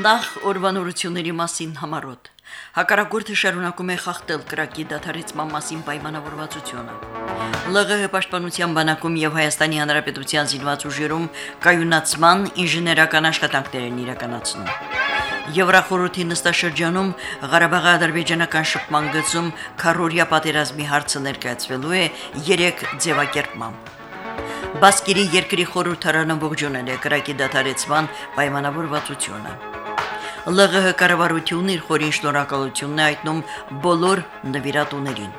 Նախ օրվանորությունների մասին համարոտ Հակառակորդը շարունակում է խախտել կրակի դադարեցման մասին պայմանավորվածությունը։ ԼՂՀ պաշտպանության բանակում եւ Հայաստանի Հանրապետության զինված ուժերում կայունացման ինժեներական աշխատանքներ են իրականացնում։ Եվրախորհրդի նստաշրջանում Ղարաբաղի ադրբեջանական շփման գծում քարորիա պատերազմի հարցը ներկայացվելու է 3 ձևակերպմամբ։ Բասկիրի երկրի խորհրդարանը ողջունել է կրակի դադարեցման պայմանավորվածությունը։ ԼՂՀ կառավարությունն իր խորին շնորհակալությունն է հայտնում բոլոր նվիրատուներին։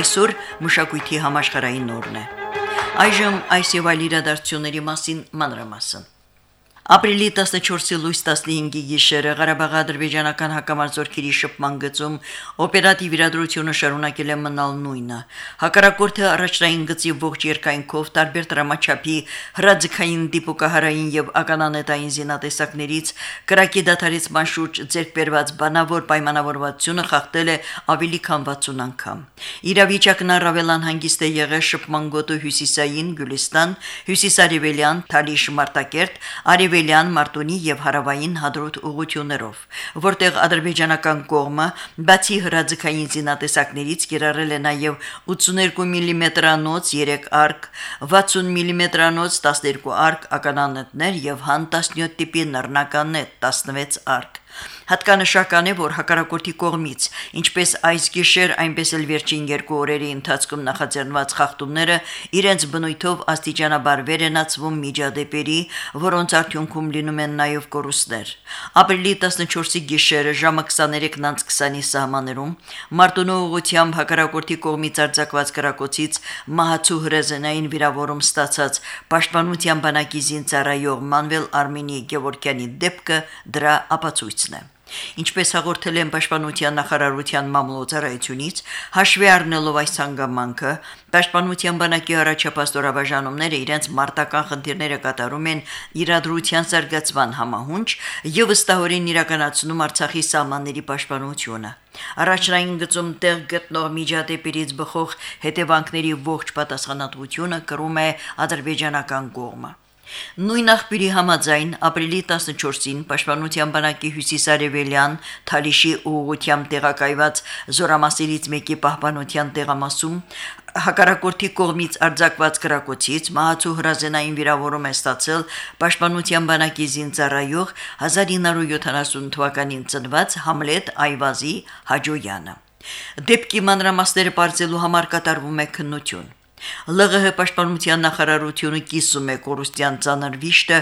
Այսօր մշակույթի համաշխարհային օրն է։ Այժմ այս եւ այլ իրադարձությունների մասին մանրամասն։ Ապրիլի 14-ի լույս 15-ի գիշերը Ղարաբաղի ադրբեջանական հակամարտությունների շփման գծում օպերատիվ իրադրությունը շարունակել է մնալ նույնը։ Հակառակորդը առաջնային գծի ողջ երկայնքով տարբեր դրամաչափի հրաձգային դիպուկահարային եւ ականանետային զինատեսակներից կրակի դադարեցման շուրջ ձեռք բերված բանավոր պայմանավորվածությունը խախտել է ավելի քան 60 անգամ։ Իրավիճակն առավելան հանգիստ է եղել շփման գոտու հյուսիսային Գյուլիստան, հյուսիսարևելյան Թալիշ Մարտակերտ, արև արևելյան Մարտունի եւ հարավային հադրուտ ուղություններով, որտեղ ադրբեջանական կողմը բացի հրաձգային զինատեսակներից կիրառել է նաեւ 82 մմ-անոց 3 արկ, 60 մմ-անոց 12 արկ ականանետներ եւ հան 17 տիպի նռնականետ 16 արկ։ Հատկանշական է, որ հակառակորդի կողմից, ինչպես այս գիշեր, այնպես էլ վերջին երկու օրերի ընթացքում նախաձեռնված խախտումները իրենց բնույթով աստիճանաբար վերենացվում միջադեպերի, որոնց արդյունքում լինում են նաև կորուստներ։ Ապրիլի 14-ի գիշերը ժամը 23:20-ի սահմաններում Մարտունու ուղությամբ հակառակորդի կողմից արձակված կրակոցից մահացու հրեզենային վիրավորում ստացած Պաշտպանության բանակի զինծառայող Մանվել Արմենի Գևորգյանի դեպքը դրա ապացույցն է։ Ինչպես հաղորդել են Պաշտպանության նախարարության մամլոյցարայությունից, հաշվի առնելով այս հանգամանքը, Պաշտպանության բանակի առաջապատстоրաբաժանումները իրենց մարտական խնդիրները կատարում են իրադրության զարգացման համահունչ եւ ըստահորեն իրականացնում Արցախի սահմանների պաշտպանությունը։ Առաջնային գծում տեղ գտնող միջադեպերից բխող հետևանքների ողջ պատասխանատվությունը կրում է ադրբեջանական կողմը։ Նույն աղբյուրի համաձայն ապրիլի 14-ին Պաշտպանության բանակի հյուսիսարևելյան Թալիշի ուղությամբ տեղակայված զորամասերից մեկի պահպանության տեղամասում հակառակորդի կողմից արձակված կրակոցից մահացու հրազենային վիրավորում է ստացել Պաշտպանության բանակի զինծառայող 1970 թվականին ծնված Համլետ Այվազի Հաջոյանը։ Դեպքի մանրամասները բարձելու համար կատարվում է քննություն։ ԼՂՀ պաշտպանության նախարարությունը կիսում է կորուստյան ցաներ վիշտը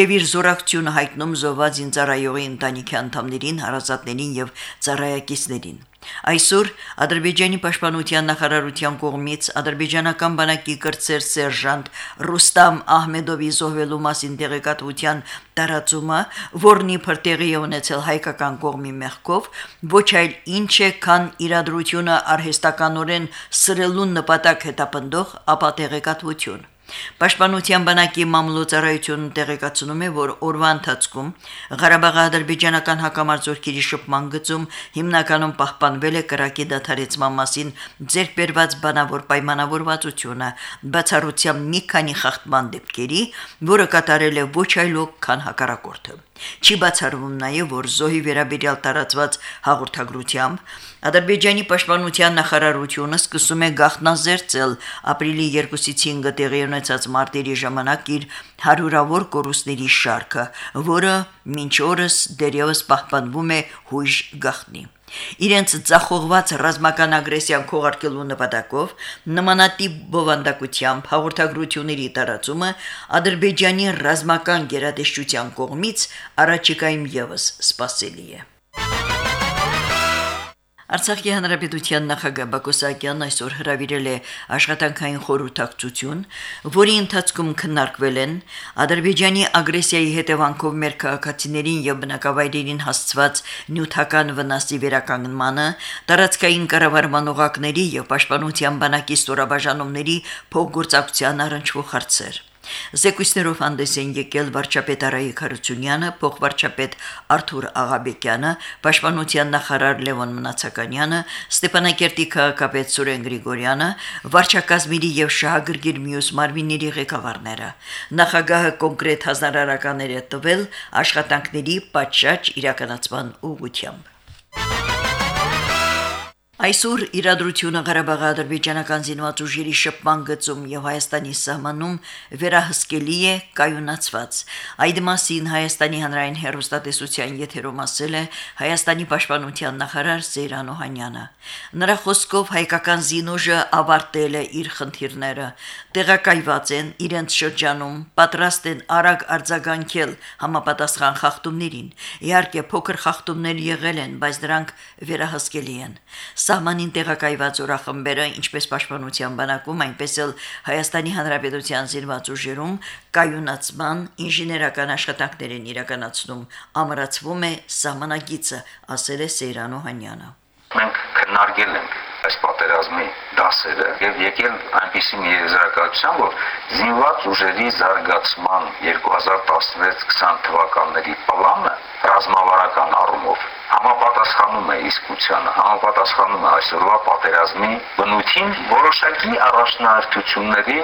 եւ իր զորակցությունը հայտնում զոհված ինձարայողի ընտանիքի անդամներին, հարազատներին եւ ծառայակիցներին։ Այսօր Ադրբեջանի պաշտպանության նախարարության կողմից ադրբեջանական բանակի կրծեր սերժանտ Ռուստամ Ահմեդովի զոհվելու մասին տեղեկատվության տարածումը, որն իբր տեղի է ունեցել հայկական կողմի մեղքով, ոչ այլ ինչ է, քան իրադրությունը արհեստականորեն սրելուն նպատակ հետապնդող ապա տեղեկատվություն։ Պաշտպանության բանակի մամլոյցարայությունն տեղեկացնում է, որ օրվա ընթացքում Ղարաբաղի ադրբեջանական հակամարտությունների շփման գծում հիմնականում պահպանվել է կրակի դադարեցման մասին ձեռք բերված բանավոր պայմանավորվածությունը, բացառությամբ մի քանի խախտման դեպքերի, որը կատարել է ոչ այլ ոք, քան հակառակորդը։ Չի բացառվում նաև, որ զոհի վերաբերյալ տարածված հաղորդագրությամբ Ադրբեջանի պաշտպանության նախարարությունը սկսում է գաղտնազերծել ապրիլի 2-ից 5-ը տեղի ունեցած մարտերի ժամանակ իր հարյուրավոր կորուստների շարքը, որը մինչ օրս դերևս պահպանվում է հույժ գաղտնի։ Իրենց ցախողված ռազմական ագրեսիան քողարկելու նպատակով նմանատիպ բովանդակությամբ հաղորդագրությունների տարածումը Ադրբեջանի ռազմական գերատեսչության կողմից առաջիկայում եւս սպասելի է։ Արցախի հանրապետության նախագահ Բակո Սահակյանն այսօր հրավիրել է աշխատանքային խորհրդակցություն, որի ընթացքում քննարկվել են Ադրբեջանի ագրեսիայի հետևանքով մեր քաղաքացիներին եւ բնակավայրերին հասցված նյութական վնասի վերականգնմանը, տարածքային կառավարման օղակների եւ պաշտպանության բանակի ստորաբաժանումների փոխգործակցության առնչվող հարցեր։ Զեկույցներով հանդես են եկել վարչապետ Արայիկ Հարությունյանը, փոխվարչապետ Արթուր Աղաբեկյանը, պաշտպանության նախարար Լևոն Մնացականյանը, Ստեփանակերտի քաղաքապետ Սուրեն Գրիգորյանը, վարչակազմերի եւ շահագրգիռ մյուս մարմինների ղեկավարները։ Նախագահը կոնկրետ հանրարարականներ է տվել աշխատանքների պատշաճ իրականացման ուղղությամբ։ Այսօր իրադրությունը Ղարաբաղի ադրբեջանական զինված ուժերի շփման գծում եւ Հայաստանի սահմանում վերահսկելի է կայունացված։ Այդ մասին Հայաստանի հանրային հերոստատեսության եթերում ասել է Հայաստանի պաշտպանության նախարար Սեյրան Օհանյանը։ Նրա խոսքով հայկական զինուժը ավարտել է իր խնդիրները, տեղակայված են իրենց շրջանում, պատրաստ են արագ արձագանքել համապատասխան խախտումներին։ Իհարկե փոքր խախտումներ եղել են, բայց դրանք վերահսկելի են։ Սահմանին տեղակայված օրախմբերը, ինչպես Պաշտպանության բանակում, այնպես էլ Հայաստանի Հանրապետության զինված ուժերում կայունացման ինժեներական աշխատանքներ են իրականացնում, ամրացվում է սահմանագիծը, ասել է Սեյրան Օհանյանը։ Մենք քննարկել ենք այս պատերազմի դասերը եւ եկել այնպիսի մի եզրակացության, որ զինված ուժերի զարգացման 2016-20 թվականների պլանը ռազմավարական առումով համապատասխանում է իսկությանը, համապատասխանում է այսօրվա պատերազմի բնույթին, որոշակի առաջնահերթությունների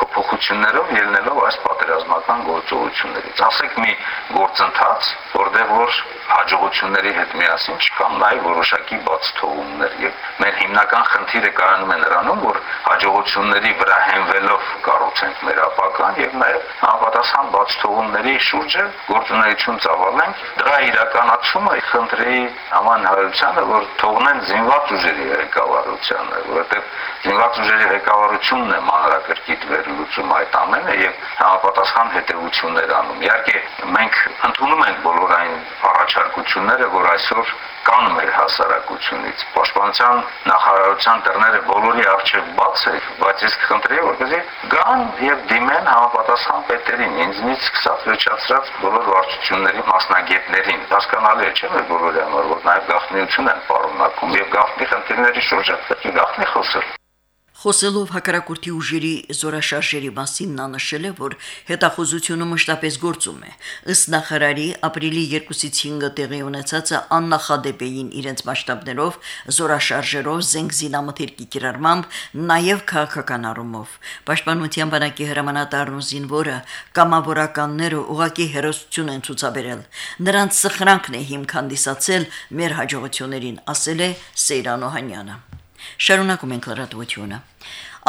փոփոխություններով ելնելով այս պատերազմական գործողություններից։ Ասեք մի գործընթաց, որտեղ որ հաջողությունների հետ միասին չկան նաև որոշակի բաց թողումներ եւ մեր հիմնական խնդիրը կայանում է նրանում, որ հաջողությունների վրա հենվելով կառուցենք մեր ապական եւ նաև համապատասխան բաց թողումների շուրջը գործունեություն ծավալենք։ Դրա իրականացումը խնդրի համանահարությանը, որ թողնեն զինված ուժերի ղեկավարությանը, որովհետեւ զինված ուժերի ղեկավարությունն է մանրակրկիտ վերլուծում այդ ամենը եւ համապատասխան հետեւություններ անում։ Իհարկե մենք ընդունում ենք բոլոր այն առաջարկությունները, որ այսօր կան մեր հասարակությունից։ Պաշտպանության նախարարության դռները բոլորի առջև բաց է, բայց ես կխնդրեի, որպեսզի գան եւ դիմեն համապատասխան պետերին, ինձնից սկսած վերջացրած բոլոր վարչությունների մասնագետներին։ Հասկանալի է, չէ՞ որ բոլորի համար, որ նաեւ գաղտնիություն են պարունակում եւ գաղտնի խնդիրների շուրջ պետք է գաղտնի խոսել։ Խոսելով հակարակորթի ուժերի զորաշարժերի մասին նա նշել է, որ հետախուզությունը մշտապես գործում է։ Ըստ նախարարի ապրիլի 2-ից 5-ը տեղի ունեցածը աննախադեպ էին իրենց մասշտաբներով, զորաշարժերով, զենգզինամթերքի կիրառմամբ, նաև քաղաքական առումով։ Պաշտպանության բանակի հրամանատարն ու զինվորը կամավորականները ուղակի հերոսություն են ցուցաբերել։ Նրանց սխրանքն է հիմք հանդիսացել մեր հաջողություններին, ասել է Սեյրան Օհանյանը։ Շարունակում ենք լրատվությունը։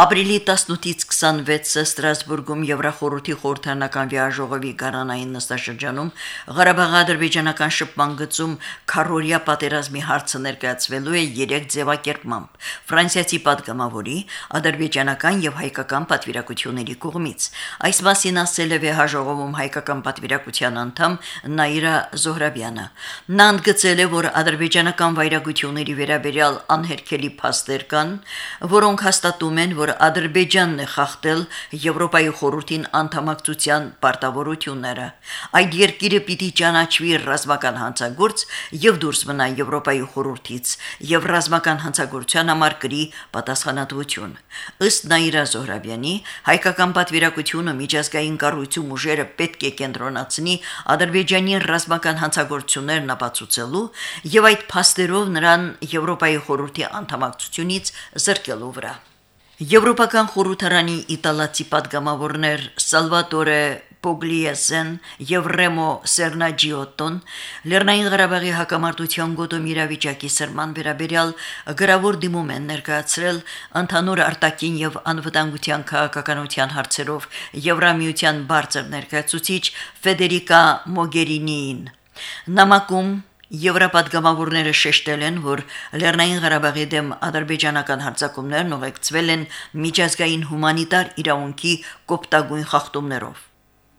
Ապրիլի 18-ից 26-ը Ստրասբուրգում Եվրախորհրդի խորհրդանական վիայժողովի գարանային նստաշրջանում Ղարաբաղ-ադրբեջանական շփման գծում քարորիա պատերազմի հարցը ներկայացվելու է երեք ձևակերպմամբ՝ ֆրանսիացի падգամավորի, ադրբեջանական եւ հայկական պատվիրակությունների կողմից։ Այս մասին ասել է վիայժողովում հայկական պատվիրակության անդամ Նաիրա Զոհրաբյանը։ Նա ընդգծել է, որ ադրբեջանական վայրագությունների վերաբերյալ անհերքելի փաստեր կան, որոնք հաստատում են, որ Ադրբեջանն է խախտել Եվրոպայի խորհրդին անդամակցության պարտավորությունները։ Այդ երկիրը պիտի ճանաչվի ռազմական հանցագործ եւ դուրս մնա Եվրոպայի խորհրդից եւ ռազմական հանցագործության համար կրի պատասխանատվություն։ Ըստ Նաիրա Զոհրաբյանի, հայկական պատվիրակությունը միջազգային կառույցում ուժերը պետք է կենտրոնացնի Ադրբեջանի ռազմական հանցագործություններն ապացուցելու եւ այդ փաստերով նրան Եվրոպայի խորհրդի անդամակցությունից զրկելու վրա։ Եվրոպական խորհրդարանի իտալացի падգամավորներ Սալվատորե Պոգլիեսեն եւ Ռեմո Սերնաջիոտոն Լեռնային Ղարաբաղի հակամարտության գոտում իրավիճակի սրման վերաբերյալ գրավոր դիմում են ներկայացրել ընդհանուր արտաքին եւ անվտանգության քաղաքականության հարցերով Եվրամիության բարձր ներկայացուցիչ Ֆեդերիկա Մոգերինին։ Նամակում Եվրոպադգամավորները շեշտել են, որ Լեռնային Ղարաբաղի դեմ ադրբեջանական հարձակումներն ուղեկցվել են միջազգային հումանիտար իրավունքի կոպտագույն խախտումներով։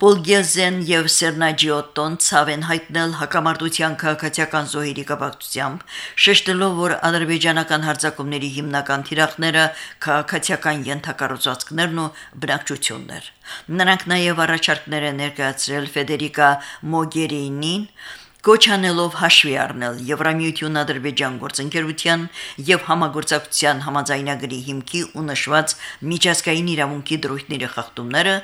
Պոլգեզեն եւ Սերնաջիոտոն ցավեն հայտնել հակամարտության քաղաքացիական զոհերի կապակցությամբ, շեշտելով, որ ադրբեջանական հարձակումների հիմնական թիրախները քաղաքացիական յենթակառուցվածքներն ու բնակչություններ։ Նրանք նաև առաջարկներ են ներկայացրել Ֆեդերիկա Մոգերինին, կոչանելով հաշվի առնել Եվրամիություն Ադրբեջան գործընկերության եւ համագործակցության համաձայնագրի հիմքի ու նշված միջազգային իրավունքի դրույթների խախտումները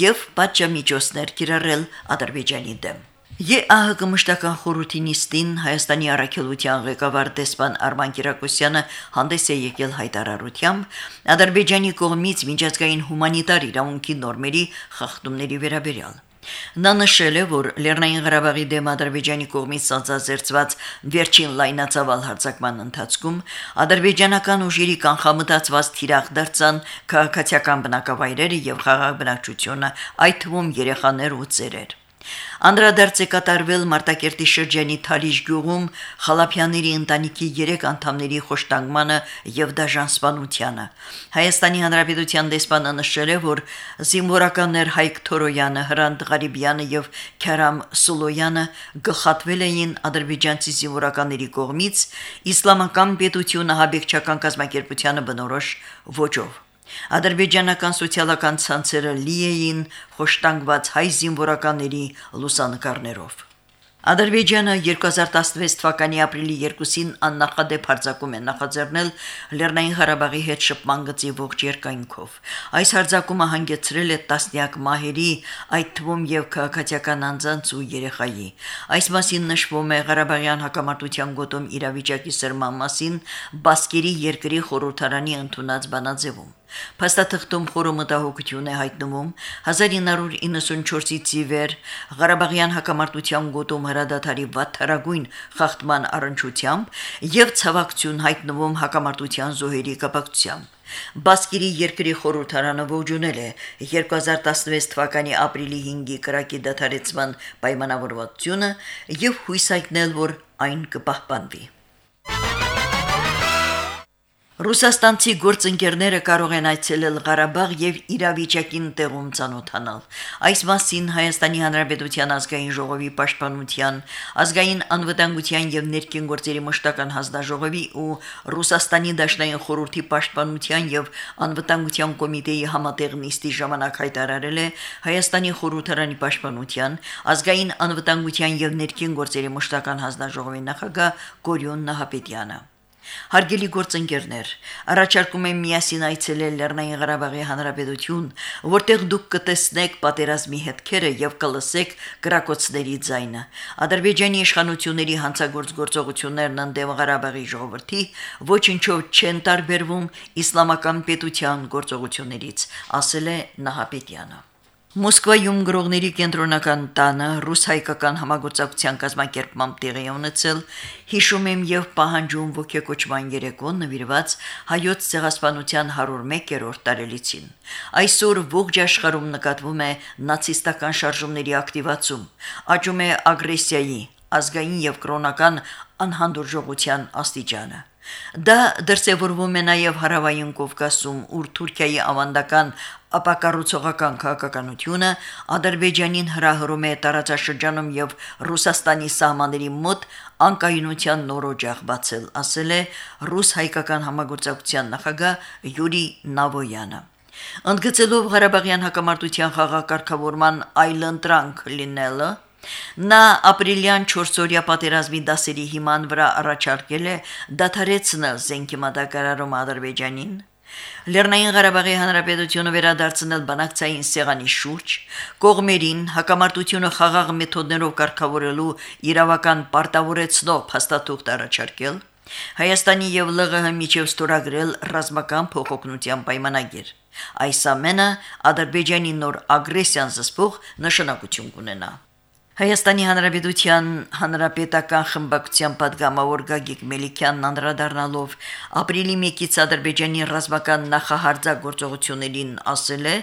եւ պատժամիջոցներ կիրառել Ադրբեջանի դեմ։ ԵԱՀԿ մշտական խորհրդի նիստին Հայաստանի առաքելության ղեկավար դեսպան Արման Կիրակոսյանը հանդես է եկել հայտարարությամբ. Ադրբեջանի կողմից միջազգային հումանիտար իրավունքի նորմերի խախտումների վերաբերյալ։ Նա նշել է, որ Լեռնային Ղարաբաղի դեմ Ադրբեջանի կողմից սանձազերծված վերջին լայնածավալ հարձակման ընթացքում ադրբեջանական ուժերի կանխամտածված թիրախ դարձան քաղաքացիական բնակավայրերը եւ խաղաղ բնակչությունը, այդ թվում երեխաներ ու ծերեր։ Անդրադարձ է կատարվել Մարտակերտի շրջանի Թալիշ գյուղում Խալափյանների ընտանիքի 3 անդամների խոշտանգմանը եւ դաժան սպանությանը։ Հայաստանի Հանրապետության դեսպանը նշել է, որ զինվորականներ Հայկ Թորոյանը, Հրանտ Ղարիբյանը եւ Քարամ Սուլոյանը գլխատվել էին ադրբեջանցի զինվորականների կողմից իսլամական պետությունը հաբեկչական կազմակերպությանը բնորոշ ոճով։ Ադրբեջանական սոցիալական ցանցերը լի էին խոշտանգված հայ զինվորականների լուսանկարներով։ Ադրբեջանը 2016 թվականի ապրիլի 2-ին աննախադեպ հարձակում է նախաձեռնել Լեռնային Ղարաբաղի հետ շփման գծի ողջ երկայնքով։ Այս հարձակումը հանգեցրել է տասնյակ մահերի, այդ թվում եւ քաղաքացիական անձանց ու երեխայի։ Այս մասին նշվում է Ղարաբաղյան հակամարտության գոտում իրավիճակի սրման մասին Բասկերի երկրի խորհրդարանի ընդունած բանաձևում։ Փաստաթղթում խորը մտահոգություն է հայտնվում. 1994-ից ի վեր Ղարաբաղյան հակամարտության գոտում հրադադարի վատթարագույն խախտման առընչությամբ եւ ցավակցություն հայտնվում հակամարտության զոհերի կապակցությամբ։ Բասկիրի երկրի խորհրդարանը ողջունել է. 2016 թվականի ապրիլի 5-ի կրակի դադարեցման պայմանավորվածությունը եւ հույս հայտնել, որ այն կպահպանվի։ Ռուսաստանցի գործընկերները կարող են այցելել Ղարաբաղ եւ իրավիճակին տեղում ցանոթանալ։ Այս մասին Հայաստանի Հանրապետության ազգային ժողովի պաշտպանության, ազգային անվտանգության եւ ներքին գործերի մշտական հանձնաժողովի ու Ռուսաստանի Դաշնային խորհրդի պաշտպանության եւ անվտանգության կոմիտեի համատեղ նիստի ժամանակ հայտարարել է Հայաստանի խորհրդարանի պաշտպանության, ազգային անվտանգության եւ ներքին գործերի մշտական հանձնաժողովի նախագահ Գորյուն Նահապետյանը։ Հարգելի գործընկերներ, առաջարկում եմ միասին այցելել Լեռնային Ղարաբաղի Հանրապետություն, որտեղ դուք կտեսնեք պատերազմի հետքերը եւ կլսեք գրակոծների ձայնը։ Ադրբեջանի իշխանությունների հանցագործ գործողություններն ընդդեմ Ղարաբաղի ժողովրդի ոչինչով չեն տարբերվում իսլամական պետության գործողություններից, ասել է Նահապետյանը։ Մոսկվայում գրողների կենտրոնական տանը ռուս-հայկական համագործակցության կազմակերպմամբ տեղի ունեցել հիշում եմ եւ պահանջում ողեկոչման երեկոն նվիրված հայոց ցեղասպանության 101-րդ տարելիցին։ Այսօր ողջ աշխարհում նկատվում է նացիստական շարժումների ակտիվացում, աճում է ագրեսիայի, ազգային եւ կրոնական անհանդուրժողության աստիճանը։ Դա դրսևորվում է նաև հարավային Կովկասում, ուր Թուրքիայի ավանդական ապակառուցողական քաղաքականությունը Ադրբեջանին հրահրում է տարածաշրջանում եւ Ռուսաստանի սահմանների մոտ անկայունության նոր օջախ բացել, ասել է ռուս-հայկական համագործակցության նախագահ Յուրի Նավոյանը։ Ընդգծելով Ղարաբաղյան հակամարտության խաղակարգավորման այլընտրանք լինելը, նա ապրիլյան 4-օրյա պատերազմի դասերի հիման վրա առաջարկել է դադարեցնել զենքի մատակարարում Ադրբեջանին Լեռնային Ղարաբաղի Հանրապետությունը վերադարձնել բանակցային սեղանի շուրջ, կողմերին հակամարտությունը խաղաղ մեթոդներով կարգավորելու իրավական պարտավորեցնող փաստաթուղթ առաջարկել, Հայաստանի եւ ԼՂՀ միջև ստորագրել ռազմական փոխօգնության պայմանագիր։ Այս ամենը Ադրբեջանի նոր ագրեսիան զսպող նշանակություն կունենա։ Հայաստանի Հանրապետության Հանրապետական խմբակցության падգամավոր Գագիկ Մելիքյանն անդրադառնալով ապրիլի 1-ից Ադրբեջանի ռազմական նախահարձակորցություններին ասել է,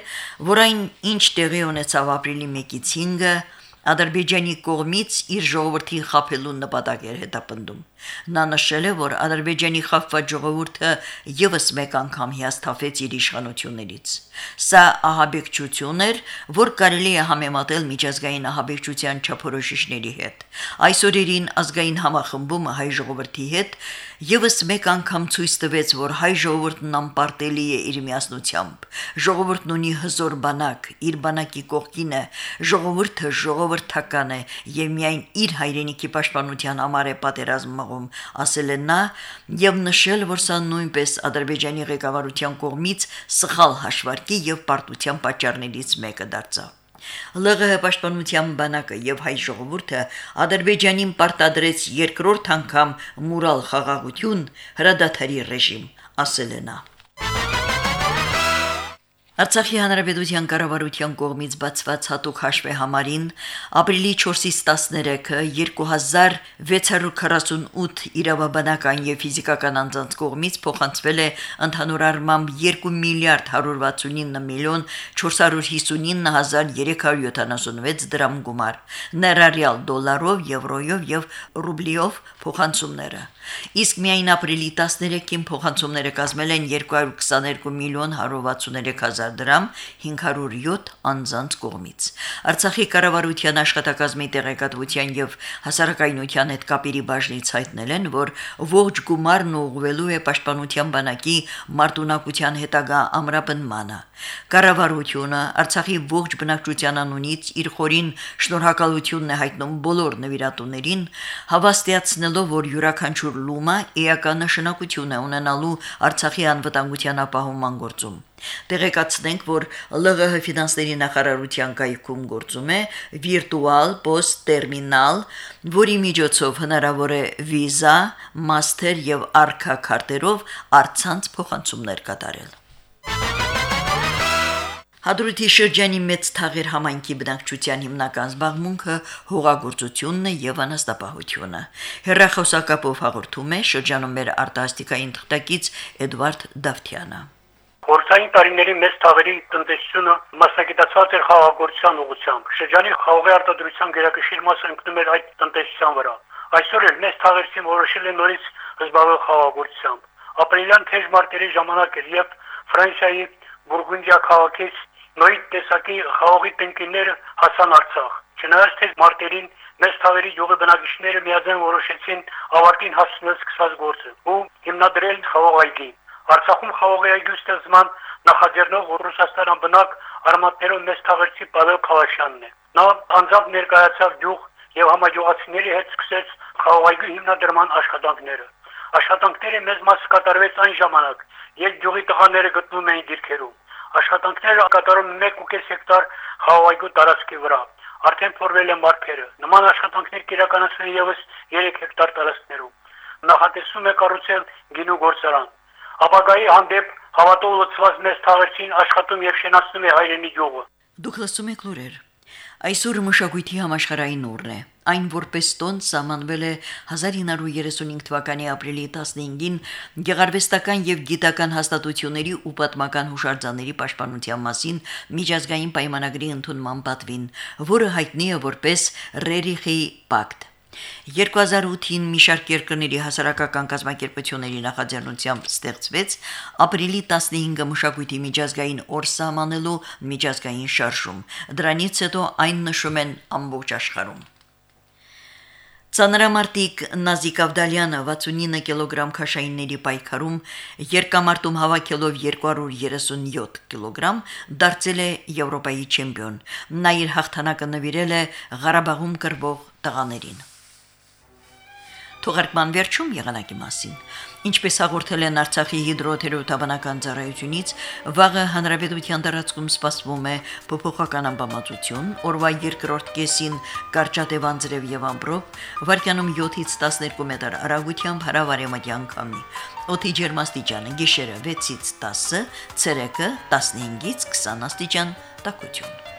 որ այն ինչ տեղի ունեցավ ապրիլի 1-ից 5-ը Ադրբեջանի կողմից իր ժողովրդին խაფելու նպատակ էր հետապնդում։ Նա նշել է, որ Ադրբեջանի խաղաղ ժողովուրդը եւս մեկ անգամ հիասթափեց իր իշխանություններից։ Սա ահաբեկչություն էր, որ կարելի է համեմատել միջազգային ահաբեկչության չափորոշիչների հետ։ Այսօրերին ազգային համախմբումը հայ ժողովրդի հետ եւս մեկ անգամ ցույց տվեց, որ հայ ժողովուրդն անպարտելի է իր միասնությամբ։ Ժողովուրդն ունի հզոր բանակ, իր բանակի կողքին է, ժողովուրդը ժողովրդական է եւ միայն իր հայրենիքի պաշտպանության համար է պատերազմ մղում, ասել է նա եւ նշել, որ սա նույնպես Ադրբեջանի ղեկավարության կողմից սխալ հաշվարկի եւ պարտության պատճառներից մեկը դարձավ։ ԼՂՀ պաշտպանության բանակը եւ հայ ժողովուրդը Ադրբեջանին պարտադրեց երկրորդ անգամ մուրալ խաղաղություն հրադադարի ռեժիմ, ասել է նա. Արցախի հանրապետության կառավարության կողմից բացված հատուկ հաշվի համարին ապրիլի 4-ից 13-ը 2648 իրավաբանական եւ ֆիզիկական անձանց կողմից փոխանցվել է ընդհանուր առմամբ 2 միլիարդ 169 միլիոն 459376 դրամ գումար, ներառյալ դոլարով, եվրոյով եւ ռուբլիով փոխանցումները։ Իսկ միայն ապրիլի 13-ին փոխանցումները կազմել են 222 միլիոն 163 հազար դրամ 507 անձանց կողմից։ Արցախի կառավարության աշխատակազմի տեղեկատվության եւ հասարակայնության հետ կապերի բաժնից հայտնել են, որ ողջ գումարն ուղղվելու է պաշտպանության բանակի մարտունակության հետագա ամրապնմանը։ Կառավարությունը Արցախի ողջ բնակչության անունից իր խորին շնորհակալությունն է հայտնում բոլոր նվիրատուներին, հավաստիացնելով, որ յուրաքանչյուր լումա էական նշանակություն է ունենալու Արցախի անվտանգության ապահովման գործում։ Տեղեկացնենք, որ ԼՂՀ ֆինանսների նախարարության կայքում գործում է վիրտուալ post terminal, որի միջոցով հնարավոր է վիզա, մաստեր եւ արքա քարտերով արցանց փոխանցումներ կատարել։ Հադրութի շրջանի մեծ թաղեր համայնքի բնակչության հիմնական զբաղմունքը հողագործությունն է եւ անաստապահությունը։ Հերրախոսակապով հաղորդում է շրջանում մեր արտասթիկային թղթակից Էդվարդ Դավթյանը։ Խորհրդային տարիների մեծ թաղերի տնտեսությունը մասնագիտացված էր խաղաղագործության ուղղությամբ։ Շրջանի խաղողի արտադրության գերակշիռ մասը ընկնում էր այդ տնտեսության վրա։ Այսօր էլ մեծ թաղերցին որոշել են նորից զբաղվել խաղաղագործությամբ։ Ապրիլյան թեժ մարտերի ժամանակ էր, երբ Ֆրանսիայի Բուրգունդիա քաղաքից նույն տեսակի խաղողի տնկիները հասան Արցախ։ Չնայած թե մարտերին մեծ թաղերի յուղի բնակիչները միաձայն որոշեցին ավարտին հասցնել սկսած գործը ու հիմնադրել խաղողայգի։ Արցախում խաղողի այգու ստեղծման նախաձեռնող Ռուսաստանյան բնակ արմատներով մեծ թաղերցի Պավել Խալաշյանն է։ Նա անձամբ ներկայացավ յուղ եւ համագյուղացիների հետ սկսեց խաղողայգու հիմնադրման աշխատանքները։ Աշխատանքները մեծ մասը կատարվեց այն ժամանակ, երբ յուղի տղաները գտնվում էին դիրքերում։ Աշխատանքները կատարում 1.5 հեկտար խաղողայգու տարածքի վրա։ Արդեն փորվել են մարքերը։ Նման աշխատանքներ կիրականացվել եւս 3 հեկտար տարածքներում։ Նախատեսում է կառուցել գինու գործարան։ Ապագայի հանդեպ հավատով լցված մեծ թաղերցին աշխատում եւ շենացնում է հայրենի գյուղը։ Դուք լսում եք լուրեր։ Այսօր մշակույթի համաշխարհային օրն է։ Այն որպես տոն սահմանվել է 1935 թվականի ապրիլի 15-ին Գեղարվեստական եւ գիտական հաստատությունների ու պատմական հուշարձանների պաշտպանության մասին միջազգային պայմանագրի ընդունման պատվին, որը հայտնի է որպես Ռերիխի պակտ։ 2008-ին մի շարք երկրների հասարակական կազմակերպությունների նախաձեռնությամբ ստեղծվեց ապրիլի 15-ը մշակույթի միջազգային օր սահմանելու միջազգային շարժում։ Դրանից հետո այն նշում են ամբողջ աշխարհում։ Ցանրամարտիկ Նազիկ Ավդալյանը 69 կիլոգրամ քաշայինների պայքարում երկամարտում հավաքելով 237 կիլոգրամ դարձել է Եվրոպայի չեմպիոն։ Նա իր հաղթանակը նվիրել է Ղարաբաղում կրվող տղաներին։ Թողարկման վերջում եղանակի մասին։ Ինչպես հաղորդել են Արցախի հիդրոթերապևտաբանական ծառայությունից, վաղը հանրապետության տարածքում սպասվում է փոփոխական ամպամածություն, օրվա երկրորդ կեսին կարճատև անձրև եւ ամպրոպ, վարկյանում 7-ից 12 մետր արագությամբ հարավարեմտյան կամի։ Օդի ջերմաստիճանը՝ գիշերը 6-ից 10, ցերեկը 15-ից 20 աստիճան տաքություն։